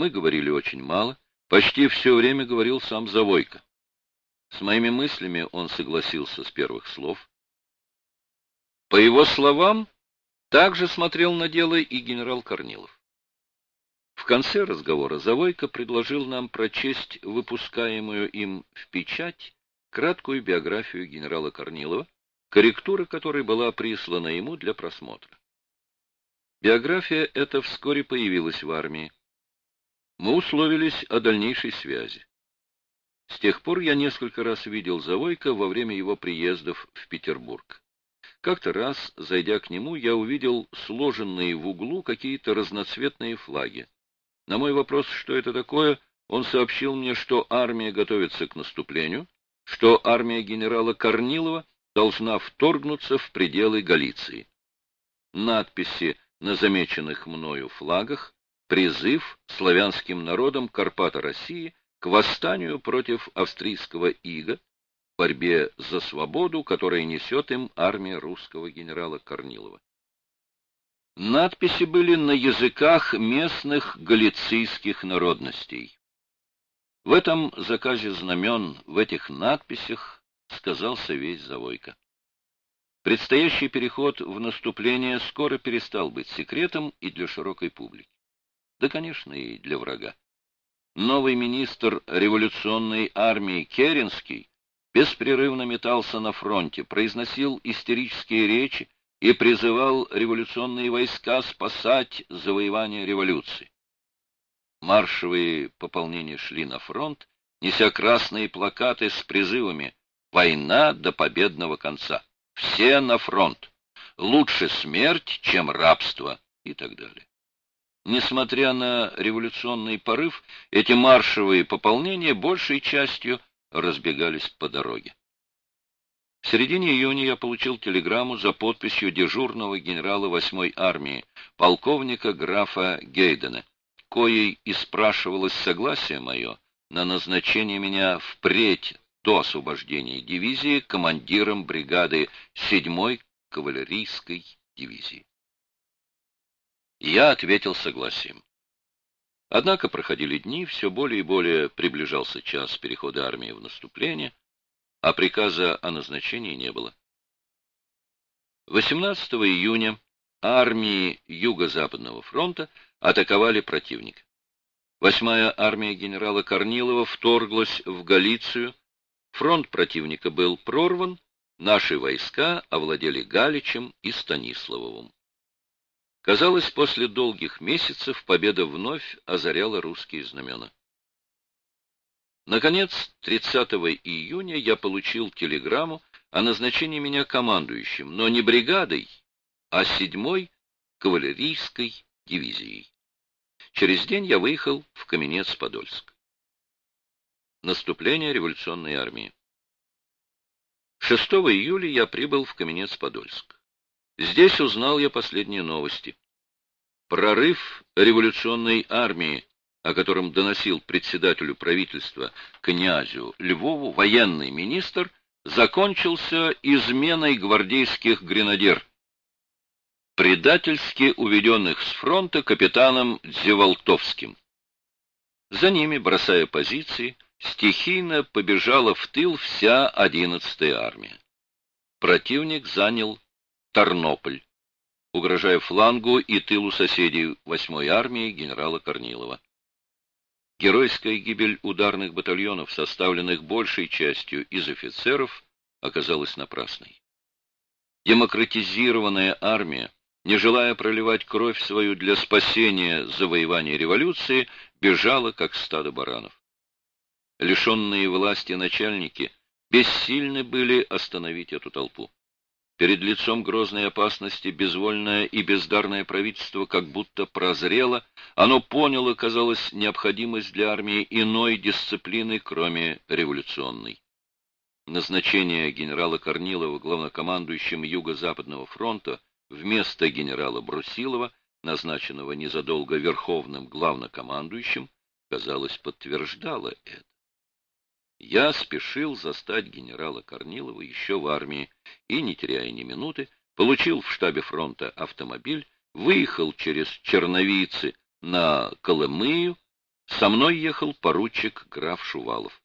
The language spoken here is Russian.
Мы говорили очень мало, почти все время говорил сам Завойко. С моими мыслями он согласился с первых слов. По его словам, также смотрел на дело и генерал Корнилов. В конце разговора Завойко предложил нам прочесть выпускаемую им в печать краткую биографию генерала Корнилова, корректура которой была прислана ему для просмотра. Биография эта вскоре появилась в армии. Мы условились о дальнейшей связи. С тех пор я несколько раз видел Завойко во время его приездов в Петербург. Как-то раз, зайдя к нему, я увидел сложенные в углу какие-то разноцветные флаги. На мой вопрос, что это такое, он сообщил мне, что армия готовится к наступлению, что армия генерала Корнилова должна вторгнуться в пределы Галиции. Надписи на замеченных мною флагах призыв славянским народам Карпата России к восстанию против австрийского ига, борьбе за свободу, которая несет им армия русского генерала Корнилова. Надписи были на языках местных галицийских народностей. В этом заказе знамен, в этих надписях, сказался весь Завойко. Предстоящий переход в наступление скоро перестал быть секретом и для широкой публики. Да, конечно, и для врага. Новый министр революционной армии Керенский беспрерывно метался на фронте, произносил истерические речи и призывал революционные войска спасать завоевание революции. Маршевые пополнения шли на фронт, неся красные плакаты с призывами «Война до победного конца». Все на фронт. Лучше смерть, чем рабство и так далее. Несмотря на революционный порыв, эти маршевые пополнения большей частью разбегались по дороге. В середине июня я получил телеграмму за подписью дежурного генерала 8-й армии, полковника графа Гейдена, коей и спрашивалось согласие мое на назначение меня впредь до освобождения дивизии командиром бригады 7-й кавалерийской дивизии. Я ответил согласием. Однако проходили дни, все более и более приближался час перехода армии в наступление, а приказа о назначении не было. 18 июня армии Юго-Западного фронта атаковали противника. Восьмая армия генерала Корнилова вторглась в Галицию Фронт противника был прорван, наши войска овладели Галичем и Станиславовым. Казалось, после долгих месяцев победа вновь озаряла русские знамена. Наконец, 30 июня я получил телеграмму о назначении меня командующим, но не бригадой, а седьмой кавалерийской дивизией. Через день я выехал в Каменец-Подольск. Наступление революционной армии. 6 июля я прибыл в Каменец-Подольск. Здесь узнал я последние новости. Прорыв революционной армии, о котором доносил председателю правительства князю Львову военный министр, закончился изменой гвардейских гренадер, предательски уведенных с фронта капитаном Дзеволтовским. За ними, бросая позиции, стихийно побежала в тыл вся 11-я армия. Противник занял Тарнополь, угрожая флангу и тылу соседей 8-й армии генерала Корнилова. Геройская гибель ударных батальонов, составленных большей частью из офицеров, оказалась напрасной. Демократизированная армия, не желая проливать кровь свою для спасения завоевания революции, бежала, как стадо баранов лишенные власти начальники бессильны были остановить эту толпу. Перед лицом грозной опасности безвольное и бездарное правительство как будто прозрело, оно поняло, казалось, необходимость для армии иной дисциплины, кроме революционной. Назначение генерала Корнилова главнокомандующим Юго-Западного фронта вместо генерала Брусилова, назначенного незадолго верховным главнокомандующим, казалось, подтверждало это. Я спешил застать генерала Корнилова еще в армии и, не теряя ни минуты, получил в штабе фронта автомобиль, выехал через Черновицы на Колымыю Со мной ехал поручик граф Шувалов.